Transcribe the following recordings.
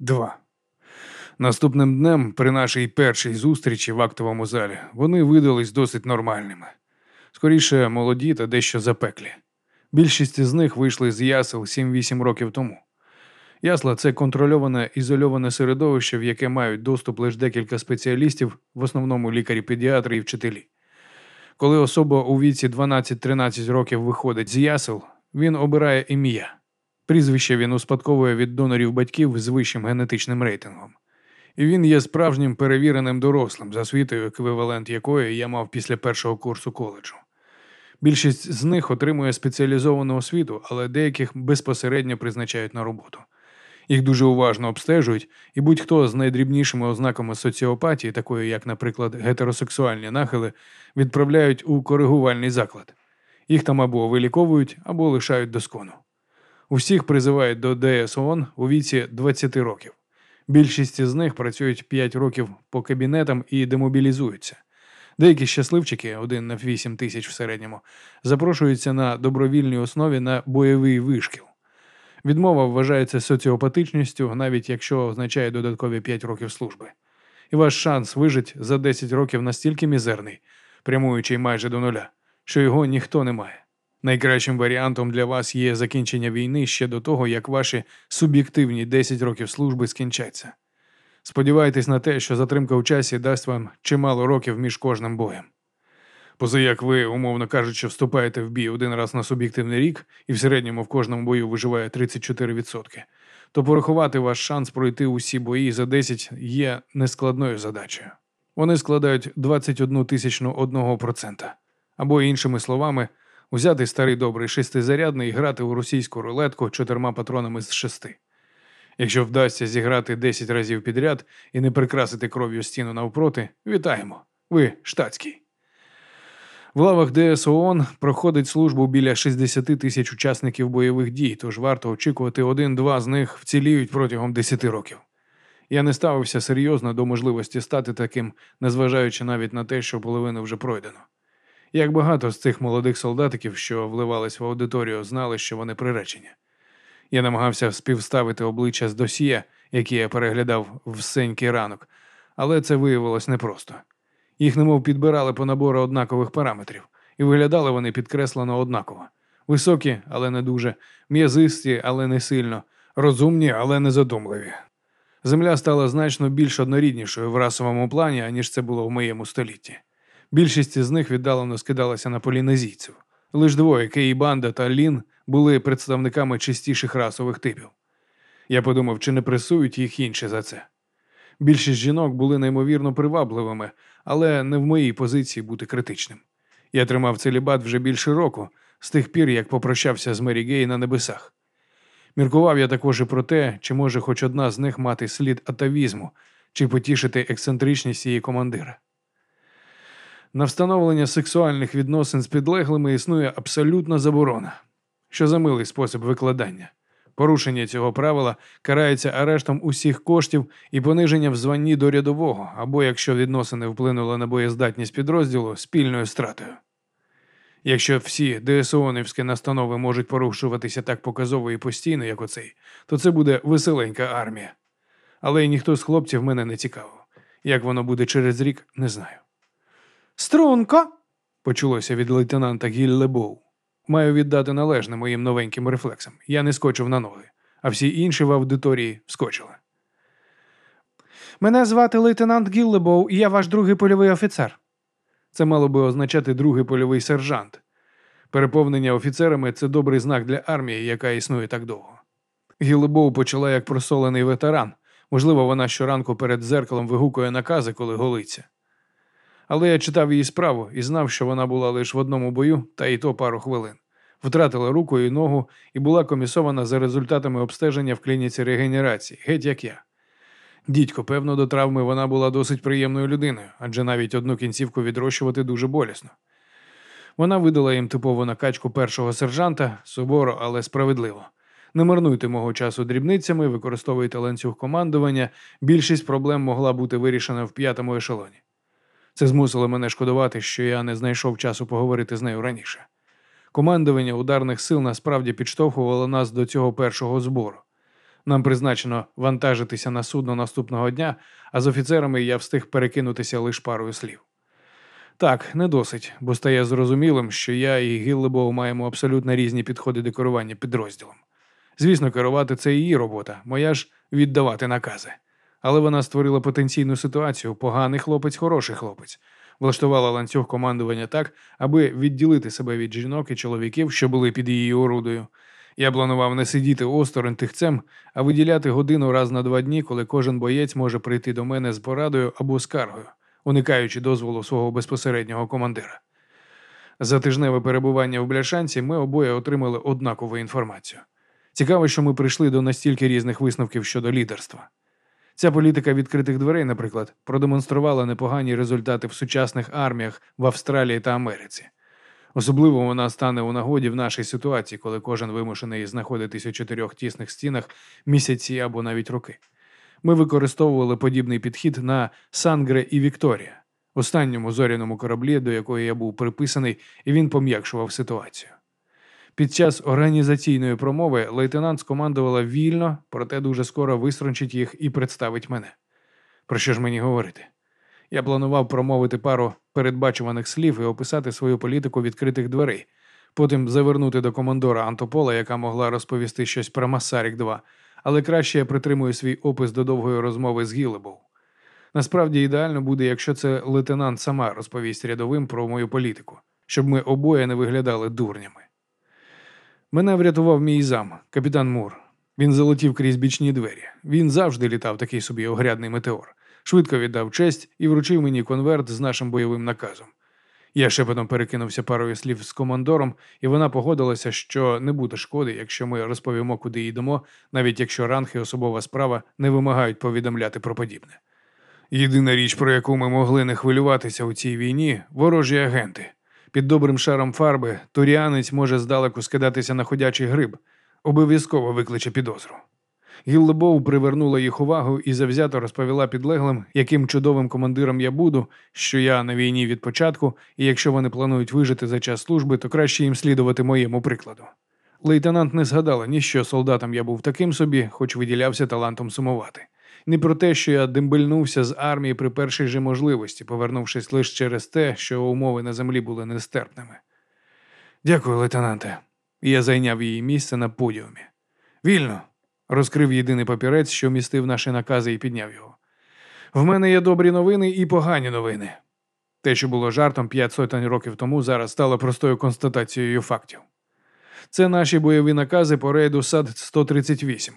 2. Наступним днем, при нашій першій зустрічі в актовому залі, вони видались досить нормальними. Скоріше, молоді та дещо запеклі. Більшість з них вийшли з ясел 7-8 років тому. Ясла це контрольоване ізольоване середовище, в яке мають доступ лише декілька спеціалістів, в основному лікарі-педіатри і вчителі. Коли особа у віці 12-13 років виходить з ясел, він обирає ім'я. Прізвище він успадковує від донорів батьків з вищим генетичним рейтингом. І він є справжнім перевіреним дорослим, за освітою, еквівалент якої я мав після першого курсу коледжу. Більшість з них отримує спеціалізовану освіту, але деяких безпосередньо призначають на роботу. Їх дуже уважно обстежують, і будь-хто з найдрібнішими ознаками соціопатії, такої як, наприклад, гетеросексуальні нахили, відправляють у коригувальний заклад. Їх там або виліковують, або лишають доскону. Усіх призивають до ДСОН у віці 20 років. Більшість з них працюють 5 років по кабінетам і демобілізуються. Деякі щасливчики, один на 8 тисяч в середньому, запрошуються на добровільній основі на бойовий вишкіл. Відмова вважається соціопатичністю, навіть якщо означає додаткові 5 років служби. І ваш шанс вижити за 10 років настільки мізерний, прямуючий майже до нуля, що його ніхто не має. Найкращим варіантом для вас є закінчення війни ще до того, як ваші суб'єктивні 10 років служби скінчаться. Сподівайтесь на те, що затримка у часі дасть вам чимало років між кожним боєм. Поза як ви, умовно кажучи, вступаєте в бій один раз на суб'єктивний рік і в середньому в кожному бою виживає 34%, то порахувати ваш шанс пройти усі бої за 10 є нескладною задачею. Вони складають 21 тисячну 1%. Або, іншими словами, Узяти старий добрий шестизарядний і грати у російську рулетку чотирма патронами з шести. Якщо вдасться зіграти 10 разів підряд і не прикрасити кров'ю стіну навпроти, вітаємо. Ви штатський. В лавах ДСОН проходить службу біля 60 тисяч учасників бойових дій, тож варто очікувати один-два з них вціліють протягом 10 років. Я не ставився серйозно до можливості стати таким, незважаючи навіть на те, що половину вже пройдено. Як багато з цих молодих солдатиків, що вливались в аудиторію, знали, що вони приречені. Я намагався співставити обличчя з досьє, які я переглядав в сенький ранок, але це виявилось непросто. Їх немов підбирали по набору однакових параметрів, і виглядали вони підкреслено однаково. Високі, але не дуже, м'язисті, але не сильно, розумні, але не задумливі. Земля стала значно більш одноріднішою в расовому плані, аніж це було в моєму столітті. Більшість з них віддалено скидалася на полінезійців. Лиш двоє Кей Банда та Лін були представниками чистіших расових типів. Я подумав, чи не пресують їх інші за це. Більшість жінок були неймовірно привабливими, але не в моїй позиції бути критичним. Я тримав целібат вже більше року, з тих пір, як попрощався з Мері Гей на небесах. Міркував я також і про те, чи може хоч одна з них мати слід атавізму, чи потішити ексцентричність її командира. На встановлення сексуальних відносин з підлеглими існує абсолютна заборона, що за милий спосіб викладання. Порушення цього правила карається арештом усіх коштів і пониження в званні до рядового, або якщо відносини вплинули на боєздатність підрозділу спільною стратою. Якщо всі ДСОНівські настанови можуть порушуватися так показово і постійно, як оцей, то це буде веселенька армія. Але й ніхто з хлопців мене не цікавив. Як воно буде через рік, не знаю. Струнко. почулося від лейтенанта Гіллебоу. Маю віддати належне моїм новеньким рефлексам. Я не скочив на ноги, а всі інші в аудиторії скочили. Мене звати лейтенант Гіллебоу, і я ваш другий польовий офіцер. Це мало би означати другий польовий сержант. Переповнення офіцерами це добрий знак для армії, яка існує так довго. Гіллебоу почала як просолений ветеран. Можливо, вона щоранку перед зеркалом вигукує накази, коли голиться. Але я читав її справу і знав, що вона була лише в одному бою, та й то пару хвилин. Втратила руку і ногу і була комісована за результатами обстеження в клініці регенерації, геть як я. Дідько, певно, до травми вона була досить приємною людиною, адже навіть одну кінцівку відрощувати дуже болісно. Вона видала їм типову накачку першого сержанта, суворо, але справедливо. Не марнуйте мого часу дрібницями, використовуйте ланцюг командування. Більшість проблем могла бути вирішена в п'ятому ешелоні. Це змусило мене шкодувати, що я не знайшов часу поговорити з нею раніше. Командування ударних сил насправді підштовхувало нас до цього першого збору. Нам призначено вантажитися на судно наступного дня, а з офіцерами я встиг перекинутися лише парою слів. Так, не досить, бо стає зрозумілим, що я і Гіллебоу маємо абсолютно різні підходи до керування підрозділом. Звісно, керувати це її робота, моя ж віддавати накази. Але вона створила потенційну ситуацію поганий хлопець, хороший хлопець, влаштувала ланцюг командування так, аби відділити себе від жінок і чоловіків, що були під її орудою. Я планував не сидіти осторонь тихцем, а виділяти годину раз на два дні, коли кожен боєць може прийти до мене з порадою або скаргою, уникаючи дозволу свого безпосереднього командира. За тижневе перебування в бляшанці ми обоє отримали однакову інформацію. Цікаво, що ми прийшли до настільки різних висновків щодо лідерства. Ця політика відкритих дверей, наприклад, продемонструвала непогані результати в сучасних арміях в Австралії та Америці. Особливо вона стане у нагоді в нашій ситуації, коли кожен вимушений знаходитись у чотирьох тісних стінах місяці або навіть роки. Ми використовували подібний підхід на Сангре і Вікторія, останньому зоряному кораблі, до якої я був приписаний, і він пом'якшував ситуацію. Під час організаційної промови лейтенант скомандувала вільно, проте дуже скоро вистрончить їх і представить мене. Про що ж мені говорити? Я планував промовити пару передбачуваних слів і описати свою політику відкритих дверей, потім завернути до командора Антопола, яка могла розповісти щось про Масарік 2, але краще я притримую свій опис до довгої розмови з Гілебов. Насправді ідеально буде, якщо це лейтенант сама розповість рядовим про мою політику, щоб ми обоє не виглядали дурнями. Мене врятував мій зам, капітан Мур. Він залетів крізь бічні двері. Він завжди літав такий собі огрядний метеор. Швидко віддав честь і вручив мені конверт з нашим бойовим наказом. Я шепотом перекинувся парою слів з командором, і вона погодилася, що не буде шкоди, якщо ми розповімо, куди йдемо, навіть якщо ранг і особова справа не вимагають повідомляти про подібне. Єдина річ, про яку ми могли не хвилюватися у цій війні ворожі агенти. Під добрим шаром фарби туріанець може здалеку скидатися на ходячий гриб, обов'язково викличе підозру. Гіллебоу привернула їх увагу і завзято розповіла підлеглим, яким чудовим командиром я буду, що я на війні від початку, і якщо вони планують вижити за час служби, то краще їм слідувати моєму прикладу. Лейтенант не згадала ні що солдатом я був таким собі, хоч виділявся талантом сумувати. Ні про те, що я дембельнувся з армії при першій же можливості, повернувшись лише через те, що умови на землі були нестерпними. Дякую, лейтенанте. Я зайняв її місце на подіумі. Вільно, розкрив єдиний папірець, що містив наші накази, і підняв його. В мене є добрі новини і погані новини. Те, що було жартом п'ять сотень років тому, зараз стало простою констатацією фактів. Це наші бойові накази по рейду САД 138.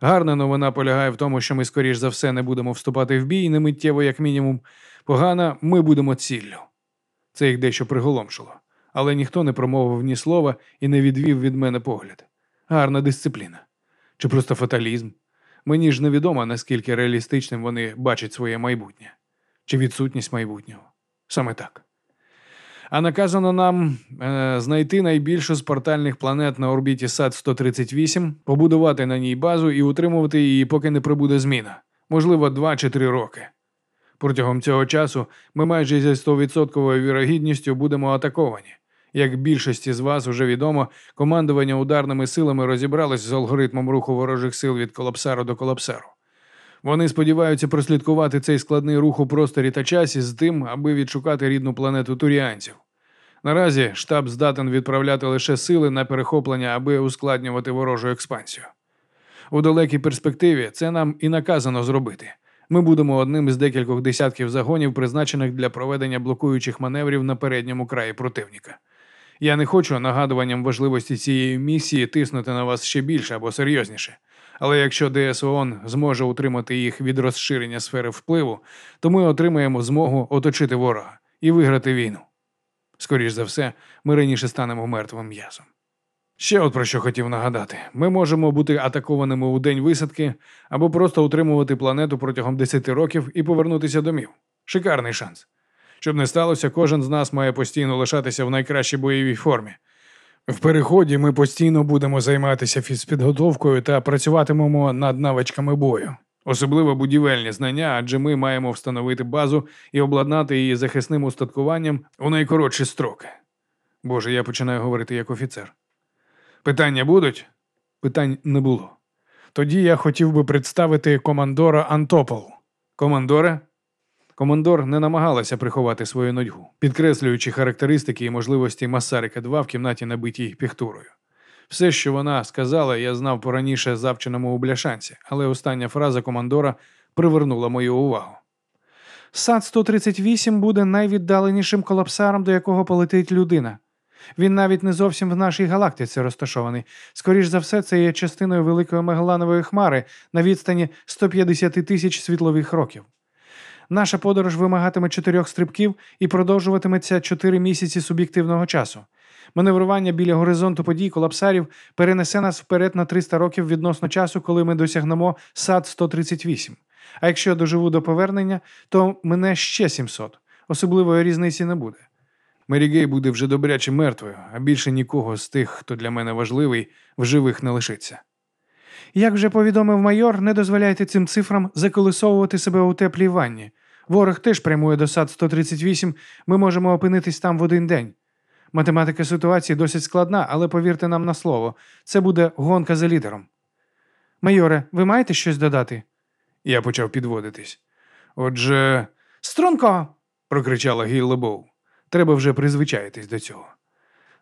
Гарна новина полягає в тому, що ми, скоріш за все, не будемо вступати в бій, не миттєво, як мінімум. Погана, ми будемо ціллю. Це їх дещо приголомшило, але ніхто не промовив ні слова і не відвів від мене погляд. Гарна дисципліна. Чи просто фаталізм? Мені ж невідомо, наскільки реалістичним вони бачать своє майбутнє, чи відсутність майбутнього. Саме так. А наказано нам е, знайти найбільшу з портальних планет на орбіті САД 138, побудувати на ній базу і утримувати її, поки не прибуде зміна, можливо, 2 чи 3 роки. Протягом цього часу ми майже зі 100% вірогідністю будемо атаковані. Як більшості з вас уже відомо, командування ударними силами розібралось з алгоритмом руху ворожих сил від колапсару до колапсару. Вони сподіваються прослідкувати цей складний рух у просторі та часі з тим, аби відшукати рідну планету туріанців. Наразі штаб здатен відправляти лише сили на перехоплення, аби ускладнювати ворожу експансію. У далекій перспективі це нам і наказано зробити. Ми будемо одним з декількох десятків загонів, призначених для проведення блокуючих маневрів на передньому краї противника. Я не хочу нагадуванням важливості цієї місії тиснути на вас ще більше або серйозніше. Але якщо ДСОН зможе утримати їх від розширення сфери впливу, то ми отримаємо змогу оточити ворога і виграти війну. Скоріш за все, ми раніше станемо мертвим м'ясом. Ще от про що хотів нагадати: ми можемо бути атакованими у день висадки або просто утримувати планету протягом 10 років і повернутися домів. Шикарний шанс. Щоб не сталося, кожен з нас має постійно лишатися в найкращій бойовій формі. В переході ми постійно будемо займатися фізпідготовкою та працюватимемо над навичками бою, особливо будівельні знання, адже ми маємо встановити базу і обладнати її захисним устаткуванням у найкоротші строки. Боже, я починаю говорити як офіцер. Питання будуть? Питань не було. Тоді я хотів би представити командора Антопол. Командоре? Командор не намагалася приховати свою нудьгу, підкреслюючи характеристики і можливості Масарика 2 в кімнаті, набитій піхтурою. Все, що вона сказала, я знав пораніше завченому у бляшанці, але остання фраза командора привернула мою увагу. Сад 138 буде найвіддаленішим колапсаром, до якого полетить людина. Він навіть не зовсім в нашій галактиці розташований. Скоріш за все, це є частиною великої Мегаланової хмари на відстані 150 тисяч світлових років. Наша подорож вимагатиме чотирьох стрибків і продовжуватиметься чотири місяці суб'єктивного часу. Маневрування біля горизонту подій колапсарів перенесе нас вперед на 300 років відносно часу, коли ми досягнемо сад 138. А якщо я доживу до повернення, то мене ще 700. Особливої різниці не буде. Мерігей буде вже добряче мертвою, а більше нікого з тих, хто для мене важливий, в живих не лишиться. Як вже повідомив майор, не дозволяйте цим цифрам заколисовувати себе у теплій ванні. Ворог теж прямує до сад 138, ми можемо опинитись там в один день. Математика ситуації досить складна, але повірте нам на слово, це буде гонка за лідером. Майоре, ви маєте щось додати? Я почав підводитись. Отже, Струнко! прокричала Гіллебоу. Треба вже призвичаїтись до цього.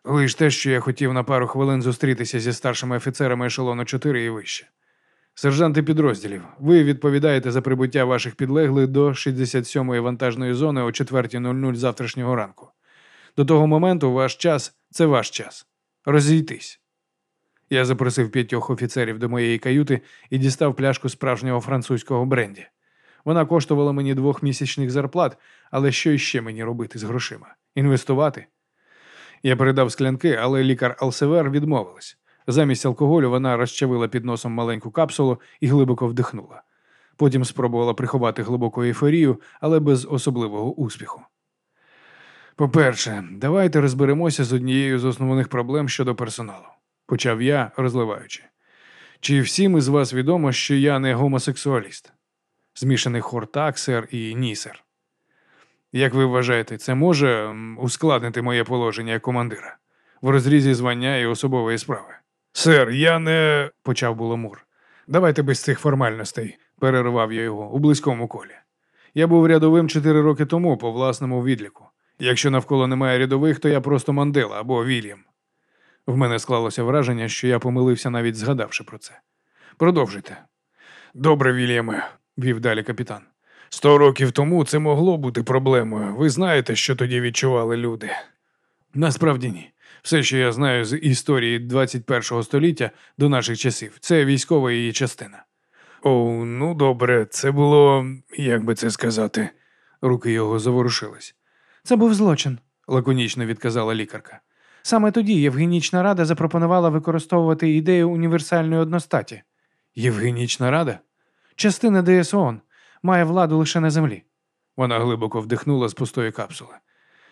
Лиш те, що я хотів на пару хвилин зустрітися зі старшими офіцерами ешелону 4 і вище. Сержанти підрозділів, ви відповідаєте за прибуття ваших підлеглих до 67-ї вантажної зони о 4.00 завтрашнього ранку. До того моменту ваш час це ваш час. Розійтись. Я запросив п'ятьох офіцерів до моєї каюти і дістав пляшку справжнього французького бренді. Вона коштувала мені двох місячних зарплат, але що іще мені робити з грошима? Інвестувати? Я передав склянки, але лікар Алсевер відмовилась. Замість алкоголю вона розчавила під носом маленьку капсулу і глибоко вдихнула. Потім спробувала приховати глибоку ейфорію, але без особливого успіху. По-перше, давайте розберемося з однією з основних проблем щодо персоналу, почав я, розливаючи. Чи всім із вас відомо, що я не гомосексуаліст? Змішаний хор так, сер і ні, сер. Як ви вважаєте, це може ускладнити моє положення як командира в розрізі звання і особової справи? Сер, я не. почав було Мур. Давайте без цих формальностей, перервав я його у близькому колі. Я був рядовим чотири роки тому по власному відліку. Якщо навколо немає рядових, то я просто Мандела або Вільям. В мене склалося враження, що я помилився, навіть згадавши про це. Продовжуйте. Добре, Вільяме, вів далі капітан. Сто років тому це могло бути проблемою. Ви знаєте, що тоді відчували люди? Насправді ні. Все, що я знаю з історії 21 століття до наших часів, це військова її частина. О, ну добре, це було, як би це сказати, руки його заворушились. Це був злочин. Лаконічно відказала лікарка. Саме тоді Євгенічна рада запропонувала використовувати ідею універсальної одностаті. Євгенічна рада? Частина ДСОН має владу лише на землі. Вона глибоко вдихнула з пустої капсули.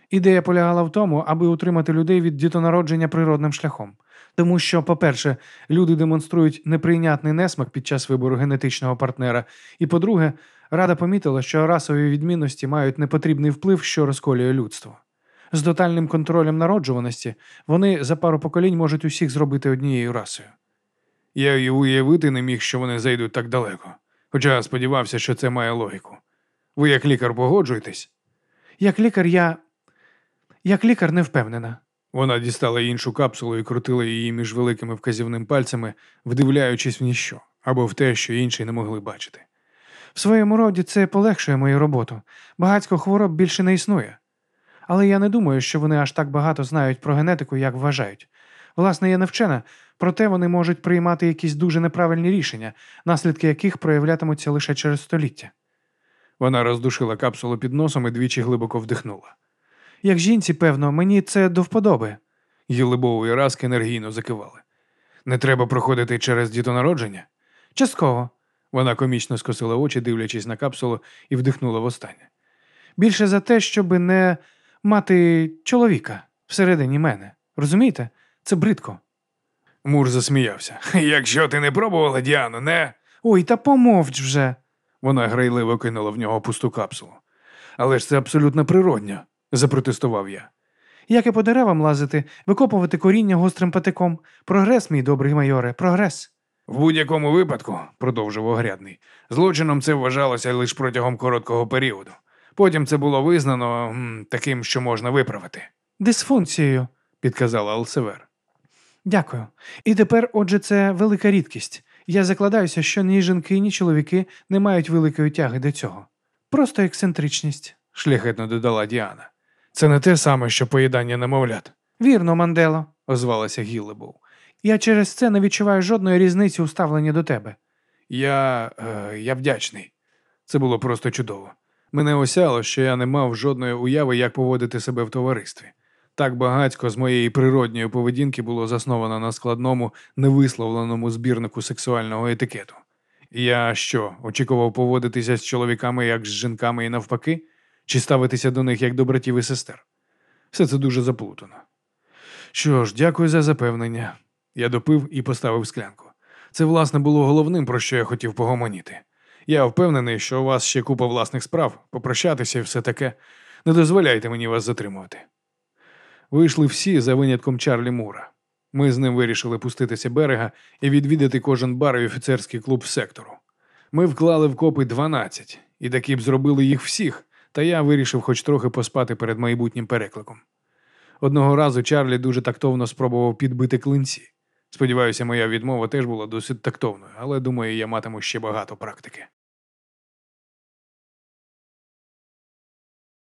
Ідея полягала в тому, аби утримати людей від дітонародження природним шляхом. Тому що, по-перше, люди демонструють неприйнятний несмак під час вибору генетичного партнера, і по-друге, рада помітила, що расові відмінності мають непотрібний вплив, що розколює людство. З тотальним контролем народжуваності вони за пару поколінь можуть усіх зробити однією расою. Я й уявити не міг, що вони зайдуть так далеко, хоча сподівався, що це має логіку. Ви, як лікар, погоджуєтесь? Як лікар, я. Як лікар не впевнена. Вона дістала іншу капсулу і крутила її між великими вказівним пальцями, вдивляючись в ніщо або в те, що інші не могли бачити. В своєму роді це полегшує мою роботу. Багатько хвороб більше не існує. Але я не думаю, що вони аж так багато знають про генетику, як вважають. Власне, я не вчена, проте вони можуть приймати якісь дуже неправильні рішення, наслідки яких проявлятимуться лише через століття. Вона роздушила капсулу під носом і двічі глибоко вдихнула. Як жінці, певно, мені це до вподоби. Гілибоу і Раск енергійно закивали. Не треба проходити через дітонародження? Частково. Вона комічно скосила очі, дивлячись на капсулу, і вдихнула востаннє. Більше за те, щоб не мати чоловіка всередині мене. Розумієте? Це бридко. Мур засміявся. Якщо ти не пробувала, Діано, не. Ой, та помовч вже. Вона грайливо кинула в нього пусту капсулу. Але ж це абсолютно природньо, запротестував я. Як і по деревам лазити, викопувати коріння гострим патиком. Прогрес, мій добрий майоре, прогрес. В будь-якому випадку, продовжив огрядний, злочином це вважалося лише протягом короткого періоду. Потім це було визнано м, таким, що можна виправити, Дисфункцією, підказала Алсевер. Дякую. І тепер, отже, це велика рідкість. Я закладаюся, що ні жінки, ні чоловіки не мають великої тяги до цього. Просто ексцентричність. шляхетно додала Діана. Це не те саме, що поїдання немовлят, Вірно, Мандело. озвалася Гіллебоу. Я через це не відчуваю жодної різниці у ставленні до тебе. Я. Е, я вдячний. Це було просто чудово. Мене осяло, що я не мав жодної уяви, як поводити себе в товаристві. Так багатько з моєї природньої поведінки було засновано на складному, невисловленому збірнику сексуального етикету. Я що, очікував поводитися з чоловіками як з жінками і навпаки, чи ставитися до них як до братів і сестер? Все це дуже заплутано. Що ж, дякую за запевнення. Я допив і поставив склянку. Це, власне, було головним, про що я хотів погомоніти. Я впевнений, що у вас ще купа власних справ, попрощатися і все таке. Не дозволяйте мені вас затримувати. Вийшли всі за винятком Чарлі Мура. Ми з ним вирішили пуститися берега і відвідати кожен бар і офіцерський клуб сектору. Ми вклали в копи 12, і таки б зробили їх всіх, та я вирішив хоч трохи поспати перед майбутнім перекликом. Одного разу Чарлі дуже тактовно спробував підбити клинці. Сподіваюся, моя відмова теж була досить тактовною, але думаю, я матиму ще багато практики.